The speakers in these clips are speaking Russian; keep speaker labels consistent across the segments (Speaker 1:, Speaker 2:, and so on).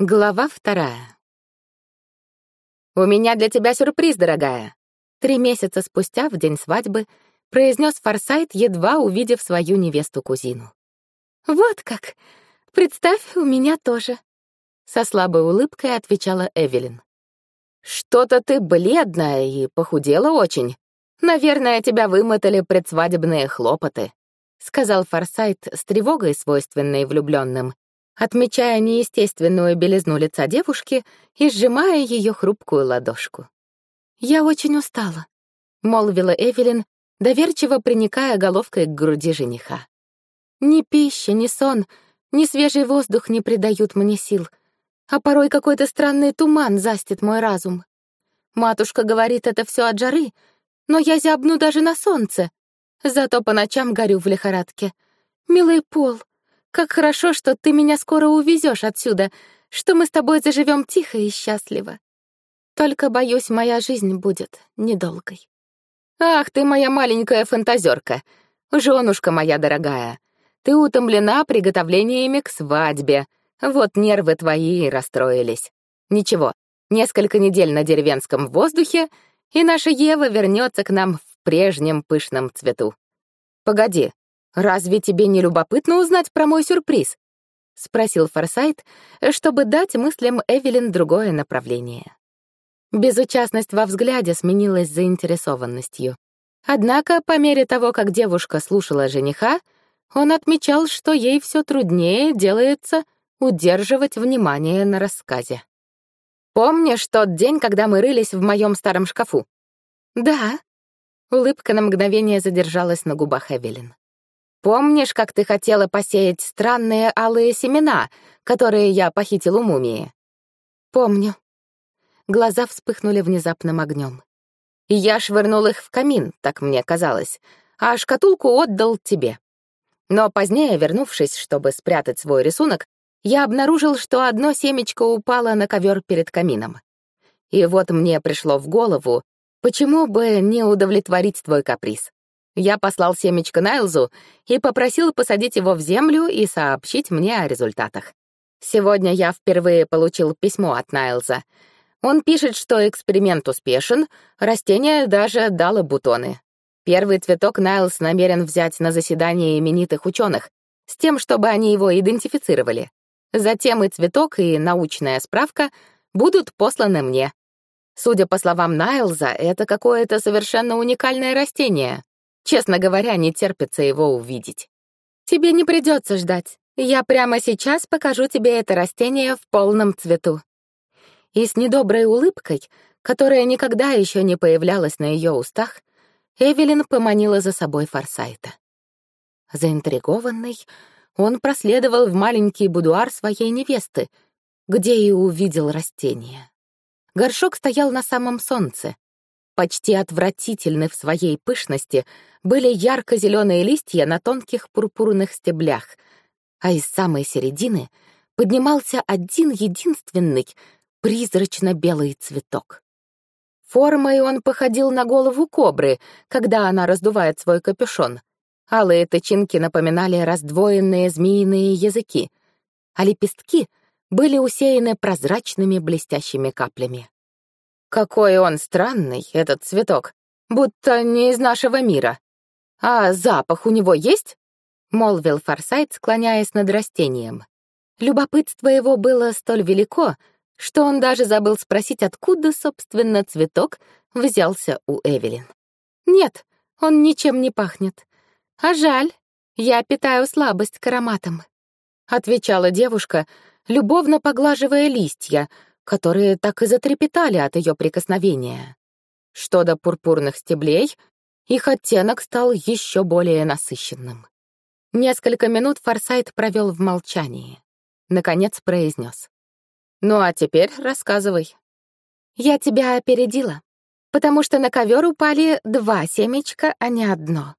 Speaker 1: Глава вторая. «У меня для тебя сюрприз, дорогая!» Три месяца спустя, в день свадьбы, произнес Форсайт, едва увидев свою невесту-кузину.
Speaker 2: «Вот как! Представь, у меня тоже!»
Speaker 1: Со слабой улыбкой отвечала Эвелин. «Что-то ты бледная и похудела очень. Наверное, тебя вымотали предсвадебные хлопоты», — сказал Форсайт с тревогой, свойственной влюбленным, отмечая неестественную белизну лица девушки и сжимая ее хрупкую ладошку.
Speaker 2: «Я очень устала», —
Speaker 1: молвила Эвелин, доверчиво приникая головкой к груди жениха.
Speaker 2: «Ни пища, ни сон, ни свежий воздух не придают мне сил, а порой какой-то странный туман застит мой разум. Матушка говорит, это все от жары, но я зябну даже на солнце, зато по ночам горю в лихорадке. Милый Пол, как хорошо, что ты меня скоро увезешь отсюда, что мы с тобой заживем тихо и счастливо. Только, боюсь, моя жизнь будет недолгой.
Speaker 1: Ах ты моя маленькая фантазерка, женушка моя дорогая. Ты утомлена приготовлениями к свадьбе. Вот нервы твои расстроились. Ничего, несколько недель на деревенском воздухе, и наша Ева вернется к нам в прежнем пышном цвету. Погоди, «Разве тебе не любопытно узнать про мой сюрприз?» — спросил Форсайт, чтобы дать мыслям Эвелин другое направление. Безучастность во взгляде сменилась заинтересованностью. Однако, по мере того, как девушка слушала жениха, он отмечал, что ей все труднее делается удерживать внимание на рассказе. «Помнишь тот день, когда мы рылись в моем старом шкафу?»
Speaker 2: «Да».
Speaker 1: Улыбка на мгновение задержалась на губах Эвелин. Помнишь, как ты хотела посеять странные алые семена, которые я похитил у мумии?
Speaker 2: Помню.
Speaker 1: Глаза вспыхнули внезапным огнем. Я швырнул их в камин, так мне казалось, а шкатулку отдал тебе. Но позднее, вернувшись, чтобы спрятать свой рисунок, я обнаружил, что одно семечко упало на ковер перед камином. И вот мне пришло в голову, почему бы не удовлетворить твой каприз. Я послал семечко Найлзу и попросил посадить его в землю и сообщить мне о результатах. Сегодня я впервые получил письмо от Найлза. Он пишет, что эксперимент успешен, растение даже дало бутоны. Первый цветок Найлз намерен взять на заседание именитых ученых, с тем, чтобы они его идентифицировали. Затем и цветок, и научная справка будут посланы мне. Судя по словам Найлза, это какое-то совершенно уникальное растение, Честно говоря, не терпится его увидеть.
Speaker 2: Тебе не придется ждать. Я прямо сейчас покажу тебе это растение в полном цвету.
Speaker 1: И с недоброй улыбкой, которая никогда еще не появлялась на ее устах, Эвелин поманила за собой Форсайта. Заинтригованный, он проследовал в маленький будуар своей невесты, где и увидел растение. Горшок стоял на самом солнце, почти отвратительны в своей пышности, были ярко-зеленые листья на тонких пурпурных стеблях, а из самой середины поднимался один единственный призрачно-белый цветок. Формой он походил на голову кобры, когда она раздувает свой капюшон. Алые тычинки напоминали раздвоенные змеиные языки, а лепестки были усеяны прозрачными блестящими каплями. Какой он странный, этот цветок, будто не из нашего мира. А запах у него есть? Молвил Форсайт, склоняясь над растением. Любопытство его было столь велико, что он даже забыл спросить, откуда, собственно, цветок взялся у Эвелин.
Speaker 2: «Нет, он ничем не пахнет. А жаль, я питаю слабость к ароматам», —
Speaker 1: отвечала девушка, любовно поглаживая листья, которые так и затрепетали от ее прикосновения. Что до пурпурных стеблей, их оттенок стал еще более насыщенным. Несколько минут Форсайт провел в молчании. Наконец произнес. «Ну а теперь рассказывай».
Speaker 2: «Я тебя опередила, потому что на ковер упали два семечка, а не одно.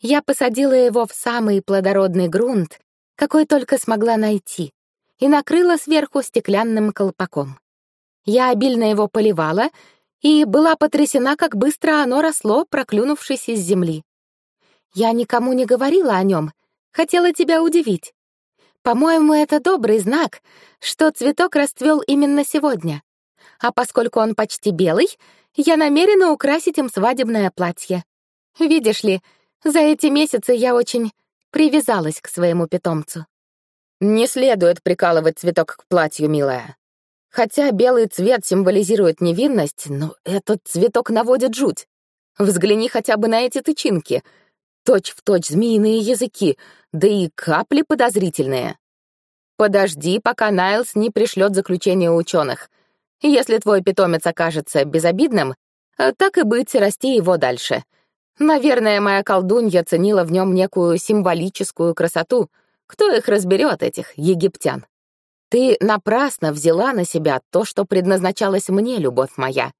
Speaker 2: Я посадила его в самый плодородный грунт, какой только смогла найти, и накрыла сверху стеклянным колпаком. Я обильно его поливала и была потрясена, как быстро оно росло, проклюнувшись из земли. Я никому не говорила о нем, хотела тебя удивить. По-моему, это добрый знак, что цветок расцвел именно сегодня. А поскольку он почти белый, я намерена украсить им свадебное платье. Видишь ли, за эти месяцы я очень привязалась к своему питомцу.
Speaker 1: Не следует прикалывать цветок к платью, милая. Хотя белый цвет символизирует невинность, но этот цветок наводит жуть. Взгляни хотя бы на эти тычинки. Точь-в-точь змеиные языки, да и капли подозрительные. Подожди, пока Найлс не пришлет заключение ученых. Если твой питомец окажется безобидным, так и быть, расти его дальше. Наверное, моя колдунья ценила в нем некую символическую красоту. Кто их разберет, этих египтян? Ты напрасно взяла на себя то, что предназначалось мне, любовь моя.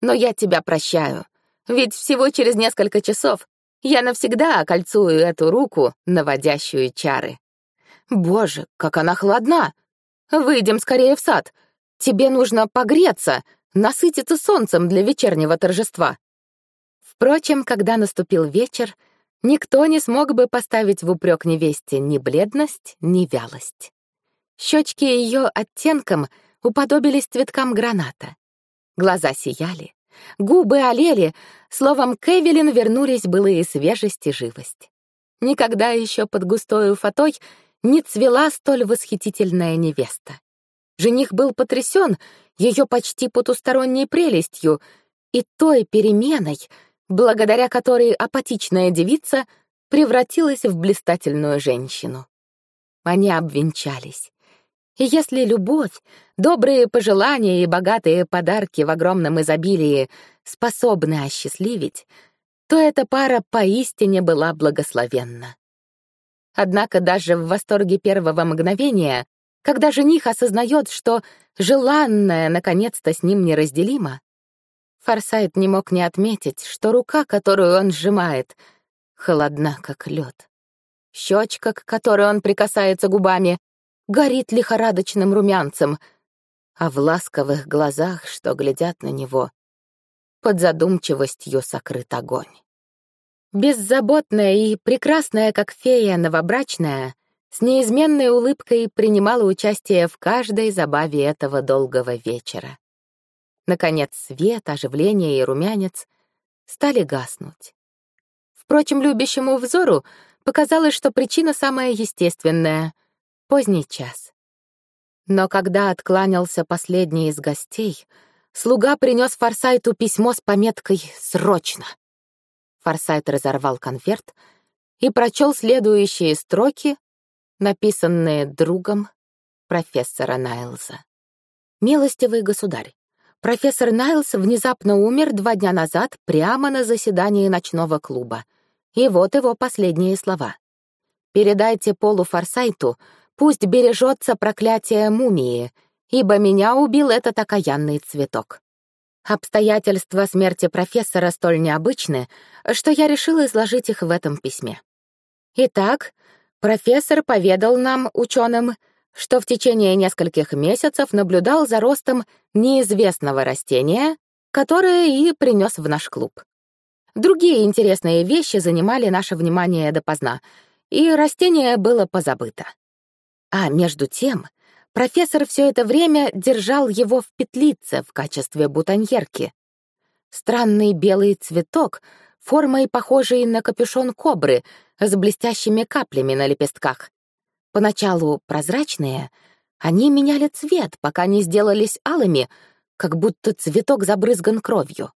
Speaker 1: Но я тебя прощаю, ведь всего через несколько часов я навсегда окольцую эту руку, наводящую чары. Боже, как она холодна! Выйдем скорее в сад. Тебе нужно погреться, насытиться солнцем для вечернего торжества. Впрочем, когда наступил вечер, никто не смог бы поставить в упрек невесте ни бледность, ни вялость. Щечки ее оттенком уподобились цветкам граната. Глаза сияли, губы олели, словом, к Эвелин вернулись былые свежесть и живость. Никогда еще под густой фатой не цвела столь восхитительная невеста. Жених был потрясен ее почти потусторонней прелестью и той переменой, благодаря которой апатичная девица превратилась в блистательную женщину. Они обвенчались. И если любовь, добрые пожелания и богатые подарки в огромном изобилии способны осчастливить, то эта пара поистине была благословенна. Однако даже в восторге первого мгновения, когда жених осознает, что желанное наконец-то с ним неразделимо, Форсайт не мог не отметить, что рука, которую он сжимает, холодна, как лед. Щечка, к которой он прикасается губами, горит лихорадочным румянцем, а в ласковых глазах, что глядят на него, под задумчивостью сокрыт огонь. Беззаботная и прекрасная, как фея новобрачная, с неизменной улыбкой принимала участие в каждой забаве этого долгого вечера. Наконец свет, оживление и румянец стали гаснуть. Впрочем, любящему взору показалось, что причина самая естественная — поздний час. Но когда откланялся последний из гостей, слуга принес Форсайту письмо с пометкой «Срочно». Форсайт разорвал конверт и прочел следующие строки, написанные другом профессора Найлза. «Милостивый государь, профессор Найлс внезапно умер два дня назад прямо на заседании ночного клуба. И вот его последние слова. «Передайте Полу Форсайту, пусть бережется проклятие мумии, ибо меня убил этот окаянный цветок». Обстоятельства смерти профессора столь необычны, что я решила изложить их в этом письме. Итак, профессор поведал нам, ученым, что в течение нескольких месяцев наблюдал за ростом неизвестного растения, которое и принес в наш клуб. Другие интересные вещи занимали наше внимание допоздна, и растение было позабыто. А между тем Профессор все это время держал его в петлице в качестве бутоньерки. Странный белый цветок, формой похожий на капюшон кобры, с блестящими каплями на лепестках. Поначалу прозрачные, они меняли цвет, пока не сделались алыми, как будто цветок забрызган кровью.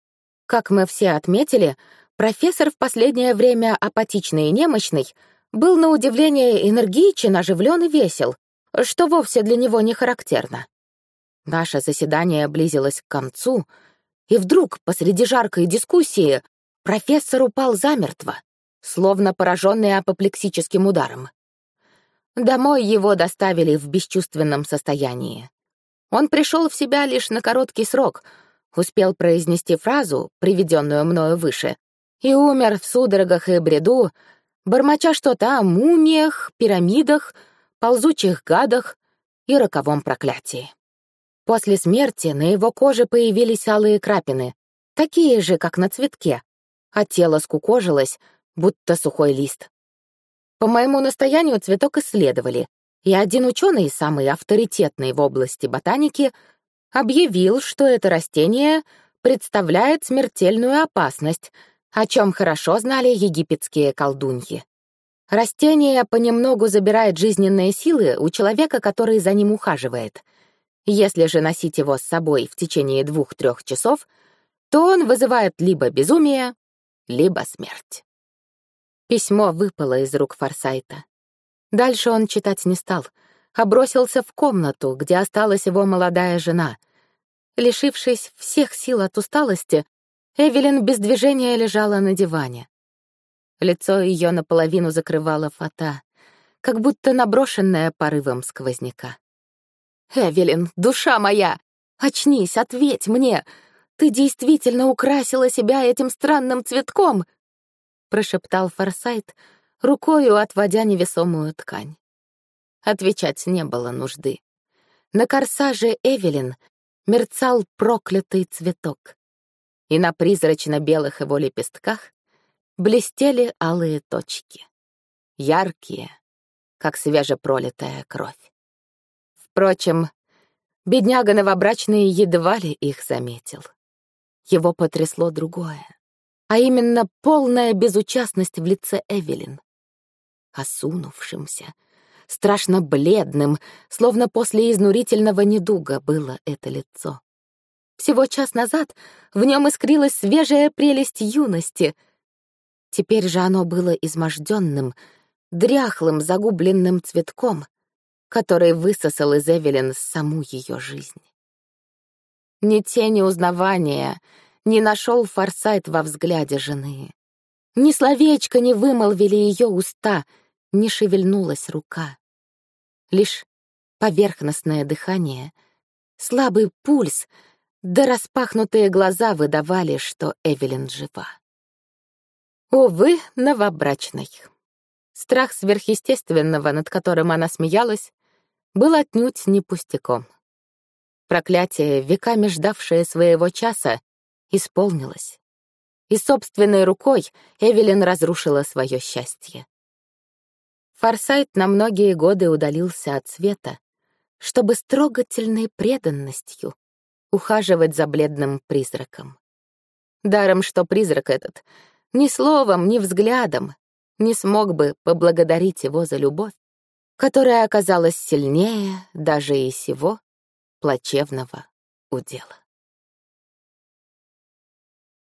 Speaker 1: Как мы все отметили, профессор в последнее время апатичный и немощный был на удивление энергичен, оживлен и весел, что вовсе для него не характерно. Наше заседание близилось к концу, и вдруг посреди жаркой дискуссии профессор упал замертво, словно пораженный апоплексическим ударом. Домой его доставили в бесчувственном состоянии. Он пришел в себя лишь на короткий срок, успел произнести фразу, приведенную мною выше, и умер в судорогах и бреду, бормоча что-то о мумиях, пирамидах — ползучих гадах и роковом проклятии. После смерти на его коже появились алые крапины, такие же, как на цветке, а тело скукожилось, будто сухой лист. По моему настоянию цветок исследовали, И один ученый, самый авторитетный в области ботаники, объявил, что это растение представляет смертельную опасность, о чем хорошо знали египетские колдуньи. Растение понемногу забирает жизненные силы у человека, который за ним ухаживает. Если же носить его с собой в течение двух-трех часов, то он вызывает либо безумие, либо смерть. Письмо выпало из рук Форсайта. Дальше он читать не стал, а бросился в комнату, где осталась его молодая жена. Лишившись всех сил от усталости, Эвелин без движения лежала на диване. Лицо ее наполовину закрывала фата, как будто наброшенная порывом сквозняка. «Эвелин, душа моя! Очнись, ответь мне! Ты действительно украсила себя этим странным цветком!» Прошептал Форсайт, рукою отводя невесомую ткань. Отвечать не было нужды. На корсаже Эвелин мерцал проклятый цветок, и на призрачно-белых его лепестках блестели алые точки, яркие, как свежепролитая кровь. Впрочем, бедняга новобрачный едва ли их заметил. Его потрясло другое, а именно полная безучастность в лице Эвелин. Осунувшимся, страшно бледным, словно после изнурительного недуга было это лицо. Всего час назад в нем искрилась свежая прелесть юности — Теперь же оно было изможденным, дряхлым, загубленным цветком, который высосал из Эвелин саму ее жизнь. Ни тени узнавания не нашел Форсайт во взгляде жены. Ни словечко не вымолвили ее уста, не шевельнулась рука. Лишь поверхностное дыхание, слабый пульс да распахнутые глаза выдавали, что Эвелин жива. Увы, новобрачной. Страх сверхъестественного, над которым она смеялась, был отнюдь не пустяком. Проклятие, веками ждавшее своего часа, исполнилось. И собственной рукой Эвелин разрушила свое счастье. Форсайт на многие годы удалился от света, чтобы с трогательной преданностью ухаживать за бледным призраком. Даром, что призрак этот — ни словом, ни взглядом не смог бы поблагодарить его за любовь, которая оказалась сильнее даже и сего плачевного удела.